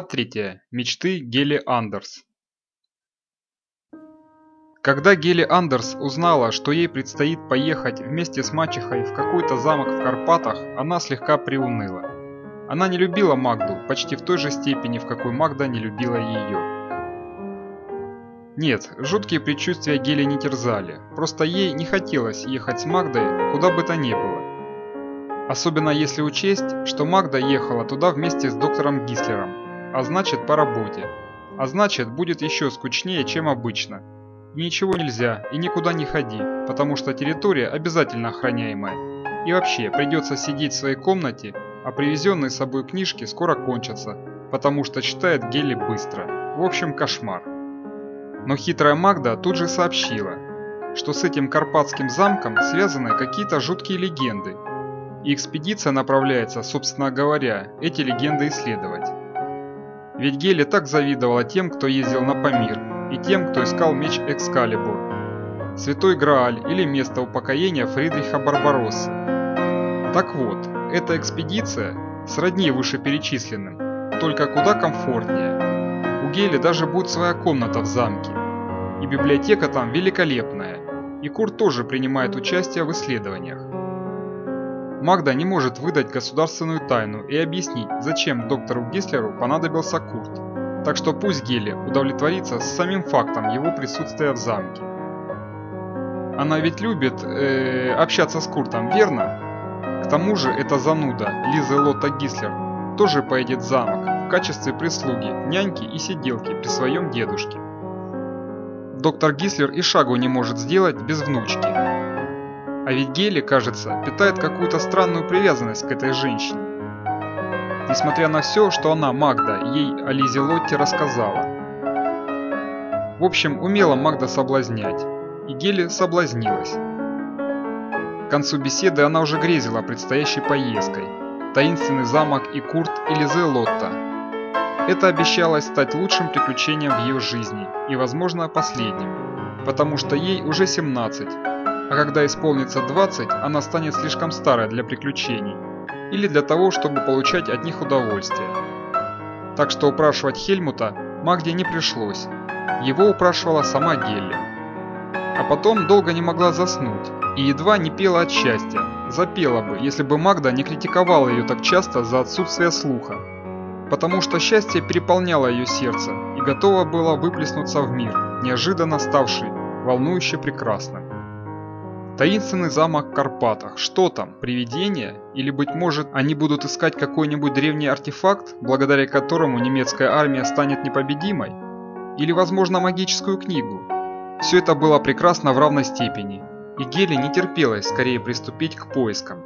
3. Мечты Гели Андерс. Когда Гели Андерс узнала, что ей предстоит поехать вместе с мачехой в какой-то замок в Карпатах, она слегка приуныла. Она не любила Магду почти в той же степени, в какой Магда не любила ее. Нет, жуткие предчувствия Гели не терзали, просто ей не хотелось ехать с Магдой куда бы то ни было. Особенно если учесть, что Магда ехала туда вместе с доктором Гислером, а значит по работе. А значит будет еще скучнее, чем обычно. И ничего нельзя, и никуда не ходи, потому что территория обязательно охраняемая. И вообще, придется сидеть в своей комнате, а привезенные с собой книжки скоро кончатся, потому что читает Гелли быстро. В общем, кошмар. Но хитрая Магда тут же сообщила, что с этим Карпатским замком связаны какие-то жуткие легенды, и экспедиция направляется, собственно говоря, эти легенды исследовать. Ведь Гели так завидовала тем, кто ездил на Памир, и тем, кто искал меч Экскалибур, Святой Грааль или место упокоения Фридриха Барбароссы. Так вот, эта экспедиция сродни вышеперечисленным, только куда комфортнее. У Гели даже будет своя комната в замке, и библиотека там великолепная, и Курт тоже принимает участие в исследованиях. Магда не может выдать государственную тайну и объяснить, зачем доктору Гислеру понадобился Курт. Так что пусть Гелли удовлетворится самим фактом его присутствия в замке. Она ведь любит э, общаться с Куртом, верно? К тому же эта зануда, Лиза Лотта Гислер, тоже поедет в замок в качестве прислуги, няньки и сиделки при своем дедушке. Доктор Гислер и шагу не может сделать без внучки. А ведь Гели, кажется, питает какую-то странную привязанность к этой женщине. Несмотря на все, что она, Магда, ей о Лизе Лотте рассказала. В общем, умела Магда соблазнять, и Гели соблазнилась. К концу беседы она уже грезила предстоящей поездкой. Таинственный замок и Курт и Лизе Лотта. Это обещалось стать лучшим приключением в ее жизни и, возможно, последним, потому что ей уже 17, а когда исполнится 20, она станет слишком старой для приключений или для того, чтобы получать от них удовольствие. Так что упрашивать Хельмута Магде не пришлось, его упрашивала сама Гелли. А потом долго не могла заснуть и едва не пела от счастья, запела бы, если бы Магда не критиковала ее так часто за отсутствие слуха. Потому что счастье переполняло ее сердце и готово было выплеснуться в мир, неожиданно ставший волнующе прекрасным. Таинственный замок Карпатах. Что там, привидение? Или, быть может, они будут искать какой-нибудь древний артефакт, благодаря которому немецкая армия станет непобедимой? Или, возможно, магическую книгу? Все это было прекрасно в равной степени, и Геле не терпелось скорее приступить к поискам.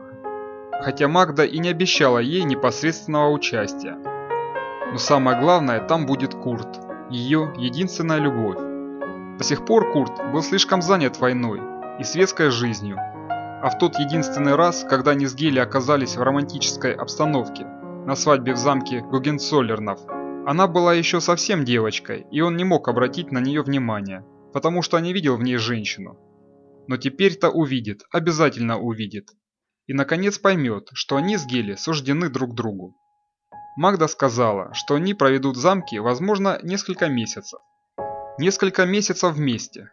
Хотя Магда и не обещала ей непосредственного участия. Но самое главное, там будет Курт, ее единственная любовь. До сих пор Курт был слишком занят войной, и светской жизнью. А в тот единственный раз, когда они с Гели оказались в романтической обстановке, на свадьбе в замке Гугенцоллернов, она была еще совсем девочкой, и он не мог обратить на нее внимание, потому что не видел в ней женщину. Но теперь-то увидит, обязательно увидит. И наконец поймет, что они с Гели суждены друг другу. Магда сказала, что они проведут в замке, возможно, несколько месяцев. Несколько месяцев вместе,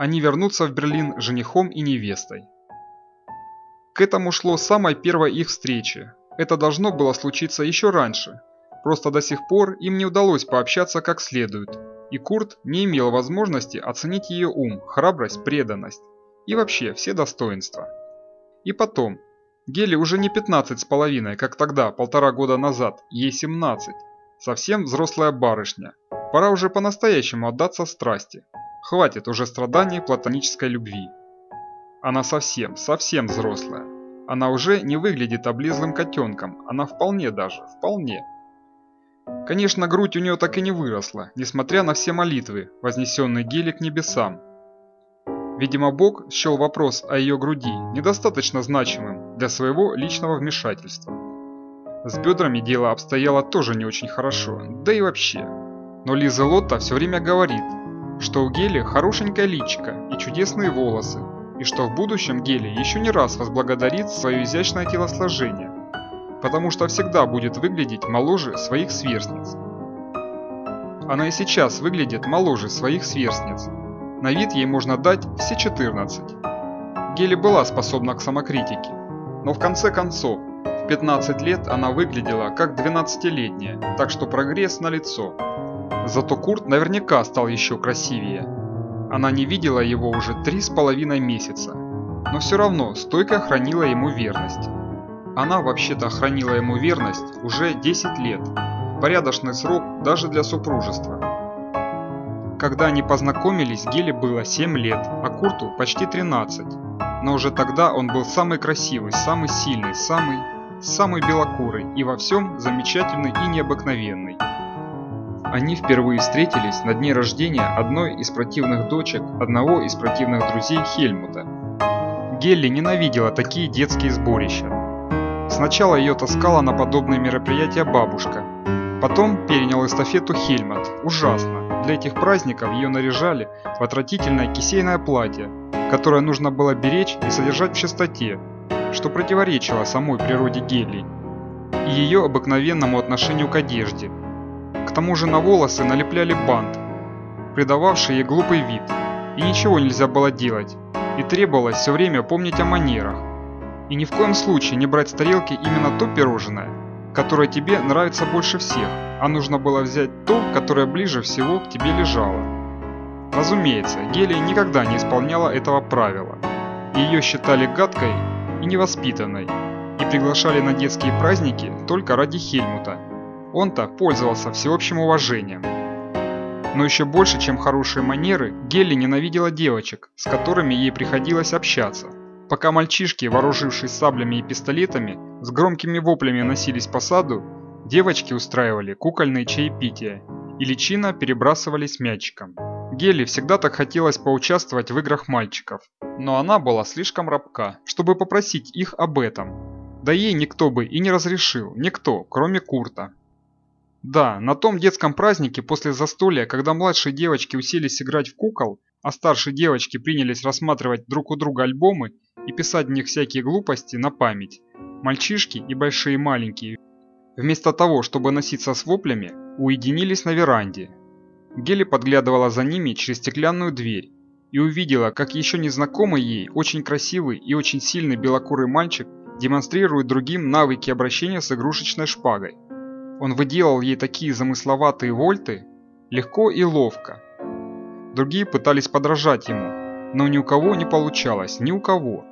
они вернутся в Берлин женихом и невестой. К этому шло с самой первой их встречи. Это должно было случиться еще раньше. Просто до сих пор им не удалось пообщаться как следует, и Курт не имел возможности оценить ее ум, храбрость, преданность и вообще все достоинства. И потом, Гели уже не 15 с половиной, как тогда, полтора года назад, ей 17. Совсем взрослая барышня. Пора уже по-настоящему отдаться страсти. Хватит уже страданий платонической любви. Она совсем, совсем взрослая. Она уже не выглядит облезлым котенком, она вполне даже, вполне. Конечно, грудь у нее так и не выросла, несмотря на все молитвы, вознесенные Гели к небесам. Видимо, Бог счел вопрос о ее груди недостаточно значимым для своего личного вмешательства. С бедрами дело обстояло тоже не очень хорошо, да и вообще. Но Лиза Лотта все время говорит, что у Гели хорошенькая личико и чудесные волосы, и что в будущем Гели еще не раз возблагодарит свое изящное телосложение, потому что всегда будет выглядеть моложе своих сверстниц. Она и сейчас выглядит моложе своих сверстниц. На вид ей можно дать все 14. Гели была способна к самокритике, но в конце концов, в 15 лет она выглядела как 12-летняя, так что прогресс налицо. Зато Курт наверняка стал еще красивее. Она не видела его уже три с половиной месяца, но все равно стойко хранила ему верность. Она вообще-то хранила ему верность уже 10 лет, порядочный срок даже для супружества. Когда они познакомились, Геле было 7 лет, а Курту почти 13. Но уже тогда он был самый красивый, самый сильный, самый, самый белокурый и во всем замечательный и необыкновенный. Они впервые встретились на дне рождения одной из противных дочек одного из противных друзей Хельмута. Гелли ненавидела такие детские сборища. Сначала ее таскала на подобные мероприятия бабушка, потом перенял эстафету Хельмут. Ужасно. Для этих праздников ее наряжали в отвратительное кисейное платье, которое нужно было беречь и содержать в чистоте, что противоречило самой природе Гелли и ее обыкновенному отношению к одежде. К тому же на волосы налепляли бант, придававший ей глупый вид, и ничего нельзя было делать, и требовалось все время помнить о манерах, и ни в коем случае не брать с тарелки именно то пирожное, которое тебе нравится больше всех, а нужно было взять то, которое ближе всего к тебе лежало. Разумеется, Гелия никогда не исполняла этого правила. Ее считали гадкой и невоспитанной, и приглашали на детские праздники только ради Хельмута. Он-то пользовался всеобщим уважением. Но еще больше, чем хорошие манеры, Гелли ненавидела девочек, с которыми ей приходилось общаться. Пока мальчишки, вооружившись саблями и пистолетами, с громкими воплями носились по саду, девочки устраивали кукольные чаепития и личина перебрасывались мячиком. Гелли всегда так хотелось поучаствовать в играх мальчиков, но она была слишком рабка, чтобы попросить их об этом. Да ей никто бы и не разрешил, никто, кроме Курта. Да, на том детском празднике после застолья, когда младшие девочки уселись играть в кукол, а старшие девочки принялись рассматривать друг у друга альбомы и писать в них всякие глупости на память, мальчишки и большие и маленькие, вместо того, чтобы носиться с воплями, уединились на веранде, Гели подглядывала за ними через стеклянную дверь и увидела, как еще незнакомый ей, очень красивый и очень сильный белокурый мальчик демонстрирует другим навыки обращения с игрушечной шпагой. Он выделал ей такие замысловатые вольты легко и ловко. Другие пытались подражать ему, но ни у кого не получалось, ни у кого.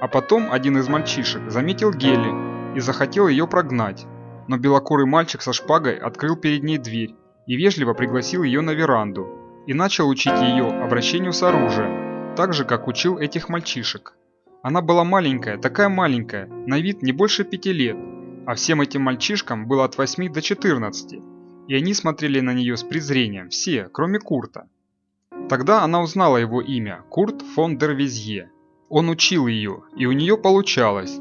А потом один из мальчишек заметил Гели и захотел ее прогнать, но белокурый мальчик со шпагой открыл перед ней дверь и вежливо пригласил ее на веранду и начал учить ее обращению с оружием, так же, как учил этих мальчишек. Она была маленькая, такая маленькая, на вид не больше пяти лет, а всем этим мальчишкам было от 8 до 14, и они смотрели на нее с презрением, все, кроме Курта. Тогда она узнала его имя – Курт фон дер Визье. Он учил ее, и у нее получалось.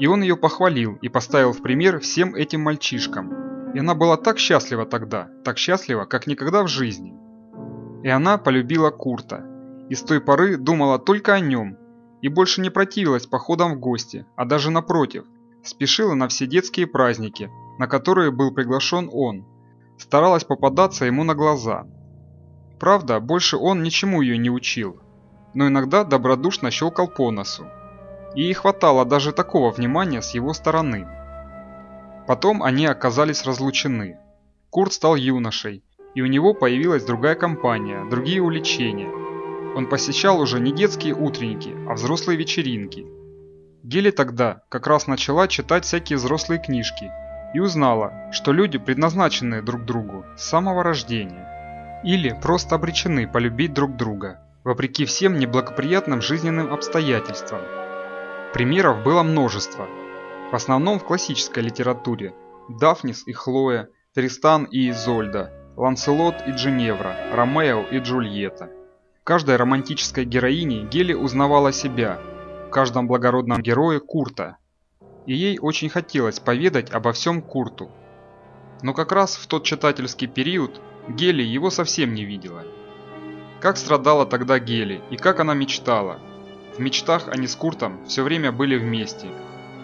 И он ее похвалил и поставил в пример всем этим мальчишкам, и она была так счастлива тогда, так счастлива, как никогда в жизни. И она полюбила Курта. И с той поры думала только о нем. И больше не противилась походам в гости, а даже напротив, спешила на все детские праздники, на которые был приглашен он. Старалась попадаться ему на глаза. Правда, больше он ничему ее не учил, но иногда добродушно щелкал по носу. И ей хватало даже такого внимания с его стороны. Потом они оказались разлучены. Курт стал юношей, и у него появилась другая компания, другие увлечения. Он посещал уже не детские утренники, а взрослые вечеринки. Гели тогда как раз начала читать всякие взрослые книжки и узнала, что люди предназначены друг другу с самого рождения. Или просто обречены полюбить друг друга, вопреки всем неблагоприятным жизненным обстоятельствам. Примеров было множество – в основном в классической литературе. Дафнис и Хлоя, Тристан и Изольда, Ланселот и Джиневра, Ромео и Джульетта. Каждой романтической героине Гели узнавала себя, каждом благородном герое Курта. И ей очень хотелось поведать обо всем Курту. Но как раз в тот читательский период Гели его совсем не видела. Как страдала тогда Гели и как она мечтала. В мечтах они с Куртом все время были вместе –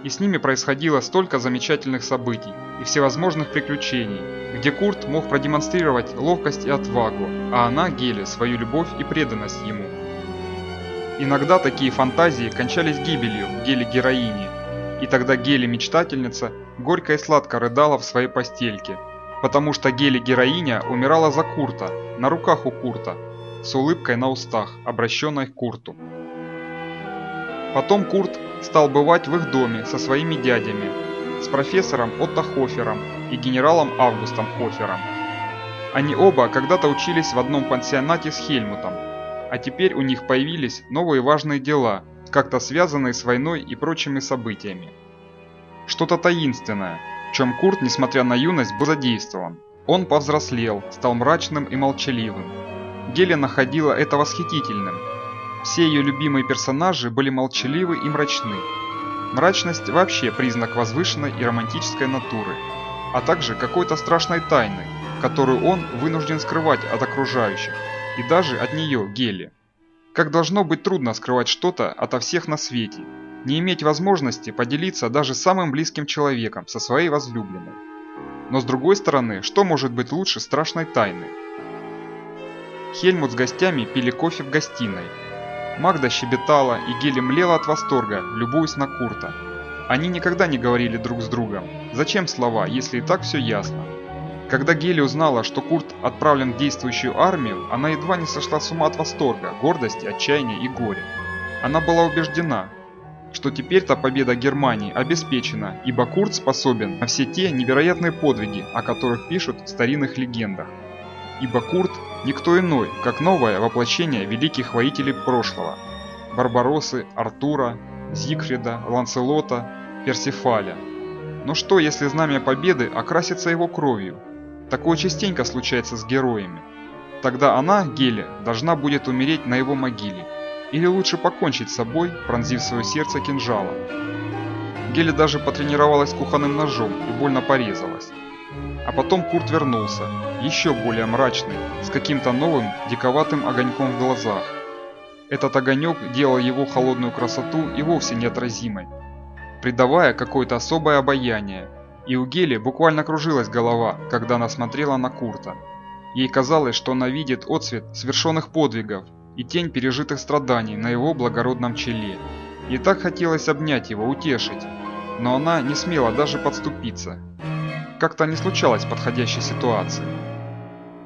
И с ними происходило столько замечательных событий и всевозможных приключений, где Курт мог продемонстрировать ловкость и отвагу, а она, Геле, свою любовь и преданность ему. Иногда такие фантазии кончались гибелью Геле героини, и тогда Геле мечтательница горько и сладко рыдала в своей постельке, потому что Геле героиня умирала за Курта, на руках у Курта, с улыбкой на устах, обращенной к Курту. Потом Курт стал бывать в их доме со своими дядями, с профессором Отто Хофером и генералом Августом Хофером. Они оба когда-то учились в одном пансионате с Хельмутом, а теперь у них появились новые важные дела, как-то связанные с войной и прочими событиями. Что-то таинственное, в чем Курт, несмотря на юность, был задействован. Он повзрослел, стал мрачным и молчаливым. Геля находила это восхитительным, все ее любимые персонажи были молчаливы и мрачны. Мрачность вообще признак возвышенной и романтической натуры, а также какой-то страшной тайны, которую он вынужден скрывать от окружающих, и даже от нее, Гели. Как должно быть трудно скрывать что-то ото всех на свете, не иметь возможности поделиться даже самым близким человеком со своей возлюбленной. Но с другой стороны, что может быть лучше страшной тайны? Хельмут с гостями пили кофе в гостиной, Магда щебетала, и Гели млела от восторга, любуясь на Курта. Они никогда не говорили друг с другом. Зачем слова, если и так все ясно? Когда Гели узнала, что Курт отправлен в действующую армию, она едва не сошла с ума от восторга, гордости, отчаяния и горя. Она была убеждена, что теперь-то победа Германии обеспечена, ибо Курт способен на все те невероятные подвиги, о которых пишут в старинных легендах ибо Курт никто иной, как новое воплощение великих воителей прошлого – Барбаросы, Артура, Зигфрида, Ланселота, Персифаля. Но что, если знамя победы окрасится его кровью? Такое частенько случается с героями. Тогда она, Геля, должна будет умереть на его могиле. Или лучше покончить с собой, пронзив свое сердце кинжалом. Геля даже потренировалась кухонным ножом и больно порезалась. А потом Курт вернулся, еще более мрачный, с каким-то новым диковатым огоньком в глазах. Этот огонек делал его холодную красоту и вовсе неотразимой, придавая какое-то особое обаяние. И у Гели буквально кружилась голова, когда она смотрела на Курта. Ей казалось, что она видит отцвет свершенных подвигов и тень пережитых страданий на его благородном челе. Ей так хотелось обнять его, утешить, но она не смела даже подступиться, как-то не случалось подходящей ситуации.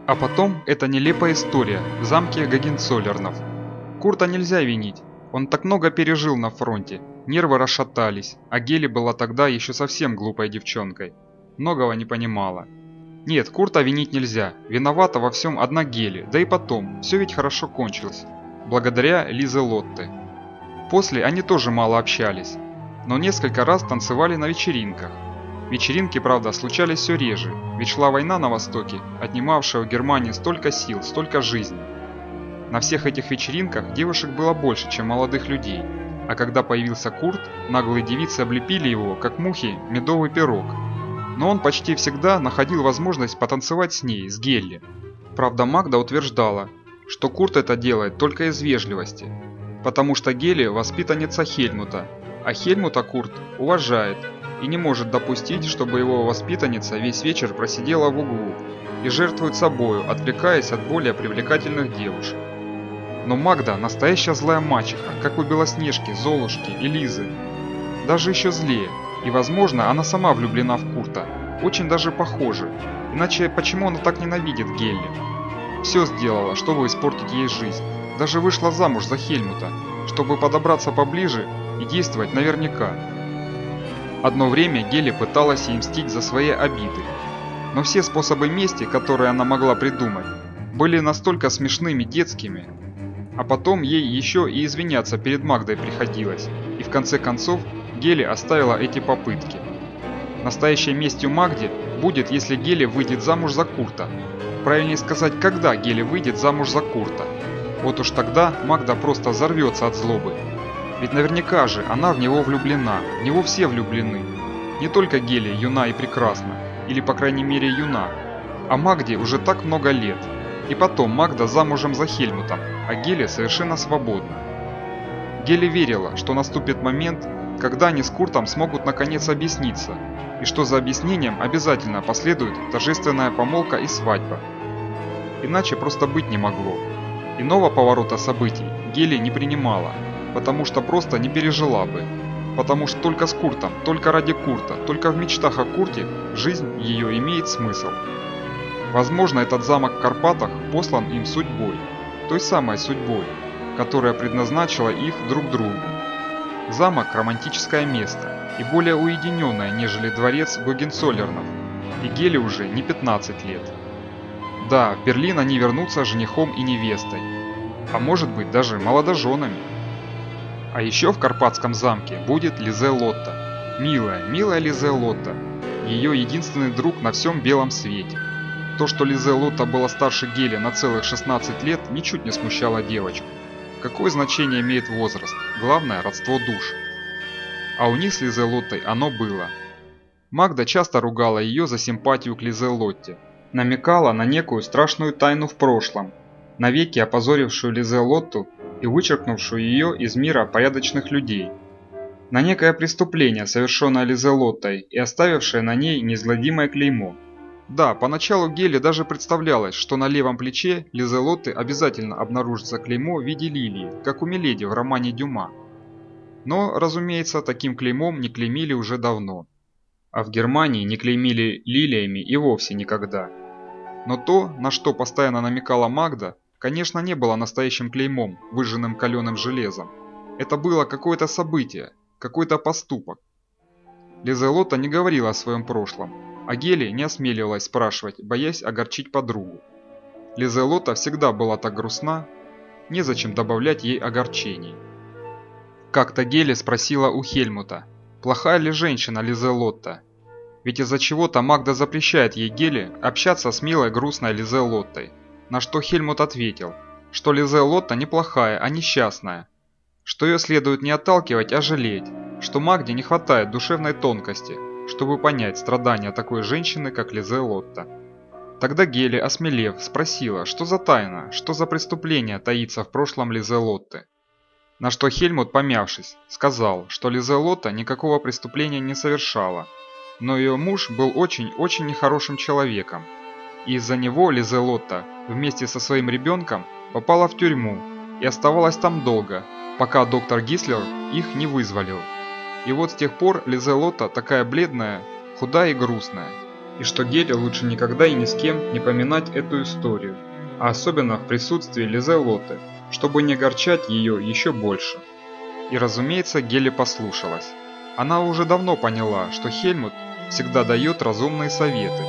А потом эта нелепая история в замке Гагенцоллернов. Курта нельзя винить, он так много пережил на фронте, нервы расшатались, а Гели была тогда еще совсем глупой девчонкой. Многого не понимала. Нет, Курта винить нельзя, виновата во всем одна Гели, да и потом, все ведь хорошо кончилось. Благодаря Лизе Лотте. После они тоже мало общались, но несколько раз танцевали на вечеринках, Вечеринки, правда, случались все реже, ведь шла война на Востоке, отнимавшая у Германии столько сил, столько жизней. На всех этих вечеринках девушек было больше, чем молодых людей, а когда появился Курт, наглые девицы облепили его, как мухи, медовый пирог. Но он почти всегда находил возможность потанцевать с ней, с Гелли. Правда, Магда утверждала, что Курт это делает только из вежливости, потому что Гелли воспитанница Хельмута, а Хельмута Курт уважает и не может допустить, чтобы его воспитанница весь вечер просидела в углу и жертвует собою, отвлекаясь от более привлекательных девушек. Но Магда настоящая злая мачеха, как у Белоснежки, Золушки и Лизы. Даже еще злее, и возможно она сама влюблена в Курта, очень даже похожи, иначе почему она так ненавидит Гелли? Все сделала, чтобы испортить ей жизнь, даже вышла замуж за Хельмута, чтобы подобраться поближе и действовать наверняка. Одно время Гели пыталась ей мстить за свои обиды. Но все способы мести, которые она могла придумать, были настолько смешными детскими. А потом ей еще и извиняться перед Магдой приходилось. И в конце концов Гели оставила эти попытки. Настоящей местью Магде будет, если Гели выйдет замуж за Курта. Правильнее сказать, когда Гели выйдет замуж за Курта. Вот уж тогда Магда просто взорвется от злобы ведь наверняка же она в него влюблена, в него все влюблены. Не только Гелия юна и прекрасна, или по крайней мере юна, а Магде уже так много лет. И потом Магда замужем за Хельмутом, а Гелия совершенно свободна. Гели верила, что наступит момент, когда они с Куртом смогут наконец объясниться, и что за объяснением обязательно последует торжественная помолвка и свадьба. Иначе просто быть не могло. Иного поворота событий Гели не принимала, потому что просто не пережила бы. Потому что только с Куртом, только ради Курта, только в мечтах о Курте жизнь ее имеет смысл. Возможно, этот замок в Карпатах послан им судьбой, той самой судьбой, которая предназначила их друг другу. Замок – романтическое место и более уединенное, нежели дворец Гогенцоллернов, и Геле уже не 15 лет. Да, в Берлин они вернутся женихом и невестой, а может быть даже молодоженами. А еще в Карпатском замке будет Лизе Лотта. Милая, милая Лизе Лотта. Ее единственный друг на всем белом свете. То, что Лизе Лотта была старше Гели на целых 16 лет, ничуть не смущало девочку. Какое значение имеет возраст? Главное – родство душ. А у них с Лизе Лоттой оно было. Магда часто ругала ее за симпатию к Лизе Лотте. Намекала на некую страшную тайну в прошлом, навеки опозорившую Лизе Лотту и вычеркнувшую ее из мира порядочных людей. На некое преступление, совершенное Лизе Лоттой и оставившее на ней неизгладимое клеймо – да, поначалу Геле даже представлялось, что на левом плече Лизелотты обязательно обнаружится клеймо в виде лилии, как у Миледи в романе Дюма. Но, разумеется, таким клеймом не клеймили уже давно. А в Германии не клеймили лилиями и вовсе никогда. Но то, на что постоянно намекала Магда, конечно не было настоящим клеймом, выжженным каленым железом. Это было какое-то событие, какой-то поступок. Лизелота не говорила о своем прошлом, а Гели не осмеливалась спрашивать, боясь огорчить подругу. Лизелота всегда была так грустна, незачем добавлять ей огорчений. Как-то Гели спросила у Хельмута, плохая ли женщина Лизелотта, ведь из-за чего-то Магда запрещает ей Гели общаться с милой грустной Лизелоттой, на что Хельмут ответил, что Лизелотта неплохая, а несчастная, что ее следует не отталкивать, а жалеть, что Магде не хватает душевной тонкости, чтобы понять страдания такой женщины, как Лизе Лотта. Тогда Гели, осмелев, спросила, что за тайна, что за преступление таится в прошлом Лизе Лотты. На что Хельмут, помявшись, сказал, что Лизе Лотта никакого преступления не совершала, но ее муж был очень-очень нехорошим человеком, и из-за него Лизе Лотта вместе со своим ребенком попала в тюрьму и оставалась там долго, пока доктор Гислер их не вызволил. И вот с тех пор Лизелота такая бледная, худая и грустная. И что Геле лучше никогда и ни с кем не поминать эту историю, а особенно в присутствии Лизелоты, чтобы не огорчать ее еще больше. И разумеется, Геле послушалась. Она уже давно поняла, что Хельмут всегда дает разумные советы.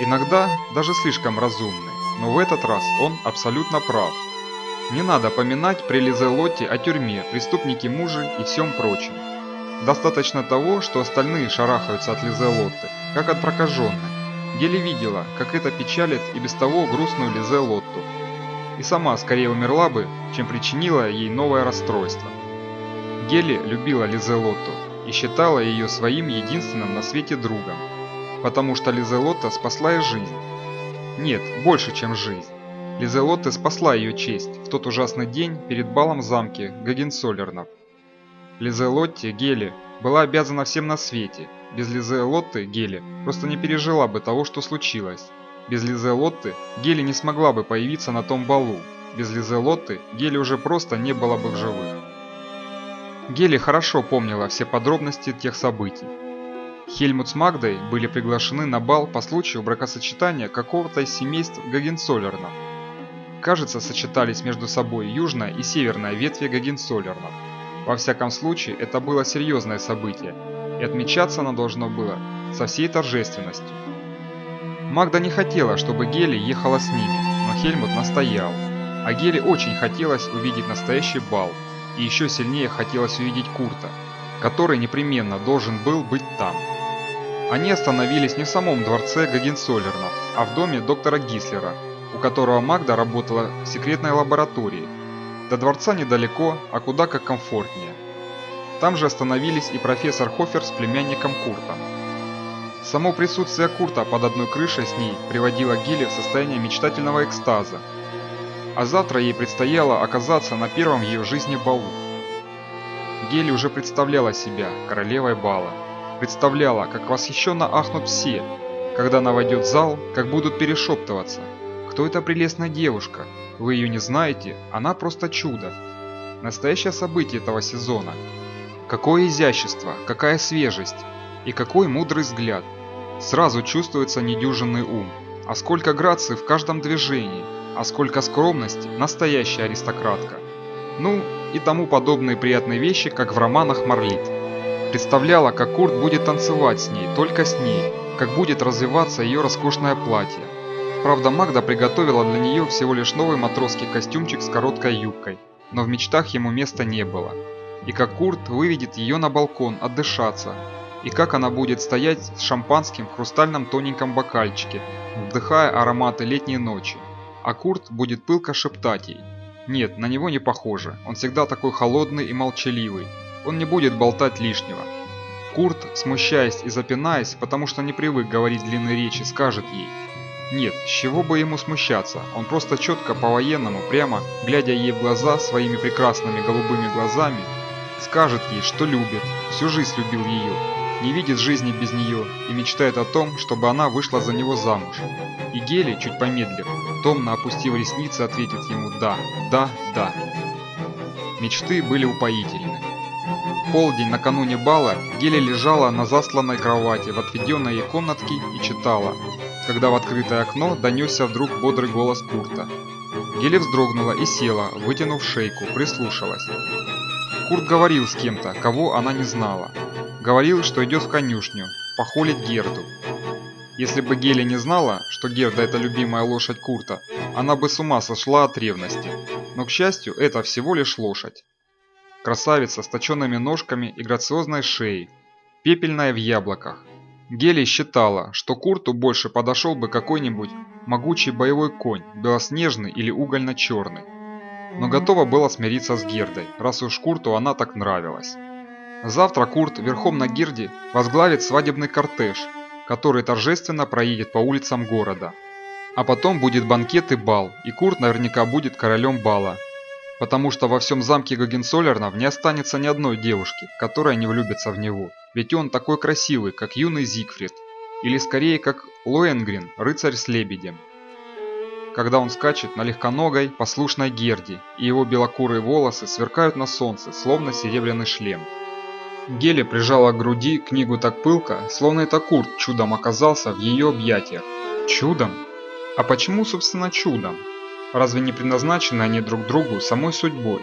Иногда даже слишком разумные, но в этот раз он абсолютно прав. Не надо поминать при Лизелоте о тюрьме, преступнике мужа и всем прочем. Достаточно того, что остальные шарахаются от Лизелотты, как от прокаженной. Гели видела, как это печалит и без того грустную Лизелотту. И сама скорее умерла бы, чем причинила ей новое расстройство. Гели любила Лизелотту и считала ее своим единственным на свете другом, потому что Лизелотта спасла ей жизнь. Нет, больше, чем жизнь. Лизелотта спасла ее честь в тот ужасный день перед балом в замке Гагенсолернов. Лизелотте Гели была обязана всем на свете. Без Лизелотты Гели просто не пережила бы того, что случилось. Без Лизелотты Гели не смогла бы появиться на том балу. Без Лизелотты Гели уже просто не было бы в живых. Гели хорошо помнила все подробности тех событий. Хельмут с Магдой были приглашены на бал по случаю бракосочетания какого-то из семейств Гагенсолернов. Кажется, сочетались между собой южная и северная ветви Гагенсолернов. Во всяком случае, это было серьезное событие, и отмечаться оно должно было со всей торжественностью. Магда не хотела, чтобы Гели ехала с ними, но Хельмут настоял. А Гели очень хотелось увидеть настоящий бал, и еще сильнее хотелось увидеть Курта, который непременно должен был быть там. Они остановились не в самом дворце Гагенсолернов, а в доме доктора Гислера, у которого Магда работала в секретной лаборатории – до дворца недалеко, а куда как комфортнее. Там же остановились и профессор Хофер с племянником Курта. Само присутствие Курта под одной крышей с ней приводило Гилли в состояние мечтательного экстаза. А завтра ей предстояло оказаться на первом ее жизни балу. Гели уже представляла себя королевой бала. Представляла, как восхищенно ахнут все, когда она войдет в зал, как будут перешептываться. Кто эта прелестная девушка? Вы ее не знаете? Она просто чудо. Настоящее событие этого сезона. Какое изящество, какая свежесть и какой мудрый взгляд. Сразу чувствуется недюжинный ум. А сколько грации в каждом движении, а сколько скромности, настоящая аристократка. Ну, и тому подобные приятные вещи, как в романах Марлит. Представляла, как Курт будет танцевать с ней, только с ней, как будет развиваться ее роскошное платье. Правда, Магда приготовила для нее всего лишь новый матросский костюмчик с короткой юбкой, но в мечтах ему места не было. И как Курт выведет ее на балкон отдышаться, и как она будет стоять с шампанским в хрустальном тоненьком бокальчике, вдыхая ароматы летней ночи. А Курт будет пылко шептать ей. Нет, на него не похоже, он всегда такой холодный и молчаливый, он не будет болтать лишнего. Курт, смущаясь и запинаясь, потому что не привык говорить длинные речи, скажет ей. Нет, с чего бы ему смущаться, он просто четко по-военному, прямо, глядя ей в глаза своими прекрасными голубыми глазами, скажет ей, что любит, всю жизнь любил ее, не видит жизни без нее и мечтает о том, чтобы она вышла за него замуж. И Гели, чуть помедлив, томно опустив ресницы, ответит ему «да, да, да». Мечты были упоительны. Полдень накануне бала Гели лежала на засланной кровати в отведенной ей комнатке и читала, когда в открытое окно донесся вдруг бодрый голос Курта. Гели вздрогнула и села, вытянув шейку, прислушалась. Курт говорил с кем-то, кого она не знала. Говорил, что идет в конюшню, похолить Герду. Если бы Геля не знала, что Герда это любимая лошадь Курта, она бы с ума сошла от ревности. Но, к счастью, это всего лишь лошадь. Красавица с точенными ножками и грациозной шеей, пепельная в яблоках. Гели считала, что Курту больше подошел бы какой-нибудь могучий боевой конь, белоснежный или угольно-черный. Но готова была смириться с Гердой, раз уж Курту она так нравилась. Завтра Курт верхом на Герде возглавит свадебный кортеж, который торжественно проедет по улицам города. А потом будет банкет и бал, и Курт наверняка будет королем бала. Потому что во всем замке Гогенцоллернов не останется ни одной девушки, которая не влюбится в него. Ведь он такой красивый, как юный Зигфрид. Или скорее, как Лоенгрин, рыцарь с лебедем. Когда он скачет на легконогой, послушной Герде, и его белокурые волосы сверкают на солнце, словно серебряный шлем. Геля прижала к груди книгу так пылко, словно это Курт чудом оказался в ее объятиях. Чудом? А почему, собственно, чудом? Разве не предназначены они друг другу самой судьбой?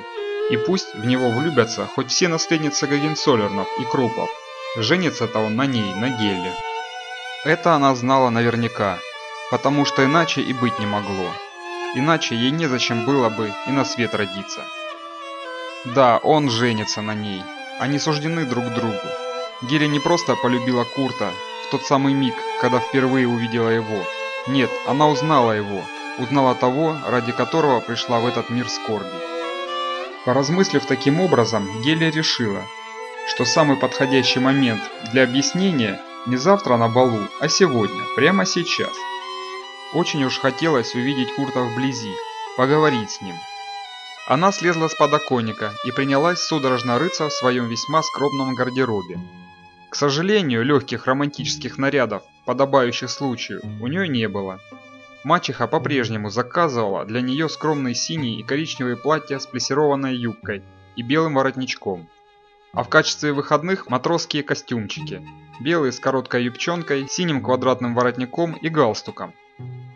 И пусть в него влюбятся хоть все наследницы Гагенцоллернов и Крупов. Женится-то он на ней, на Гелле. Это она знала наверняка, потому что иначе и быть не могло. Иначе ей незачем было бы и на свет родиться. Да, он женится на ней, они суждены друг другу. Геля не просто полюбила Курта в тот самый миг, когда впервые увидела его. Нет, она узнала его, узнала того, ради которого пришла в этот мир скорби. Поразмыслив таким образом, Геля решила, что самый подходящий момент для объяснения не завтра на балу, а сегодня, прямо сейчас. Очень уж хотелось увидеть Курта вблизи, поговорить с ним, она слезла с подоконника и принялась судорожно рыться в своем весьма скромном гардеробе. К сожалению, легких романтических нарядов, подобающих случаю, у нее не было. Мачеха по-прежнему заказывала для нее скромные синие и коричневые платья с плессированной юбкой и белым воротничком. А в качестве выходных матросские костюмчики, белые с короткой юбчонкой, синим квадратным воротником и галстуком.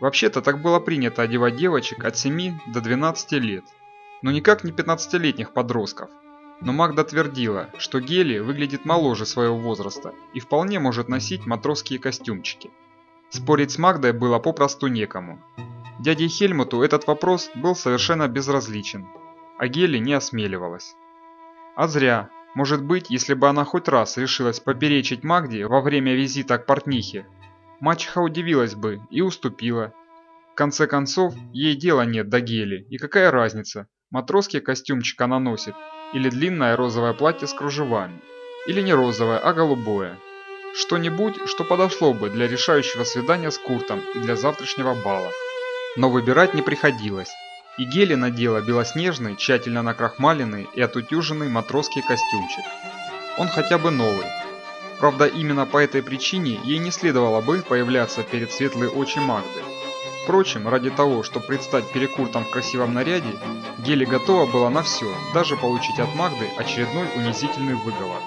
Вообще-то так было принято одевать девочек от 7 до 12 лет но никак не 15-летних подростков. Но Магда твердила, что Гели выглядит моложе своего возраста и вполне может носить матросские костюмчики. Спорить с Магдой было попросту некому. Дяде Хельмуту этот вопрос был совершенно безразличен, а Гели не осмеливалась. А зря. Может быть, если бы она хоть раз решилась поперечить Магде во время визита к портнихе, мачеха удивилась бы и уступила. В конце концов, ей дела нет до Гели, и какая разница, Матросский костюмчик она носит, или длинное розовое платье с кружевами, или не розовое, а голубое. Что-нибудь, что подошло бы для решающего свидания с Куртом и для завтрашнего бала. Но выбирать не приходилось. И Гели надела белоснежный, тщательно накрахмаленный и отутюженный матросский костюмчик. Он хотя бы новый. Правда, именно по этой причине ей не следовало бы появляться перед светлой очи Магды. Впрочем, ради того, чтобы предстать перед Куртом в красивом наряде, Гели готова была на все, даже получить от Магды очередной унизительный выговор.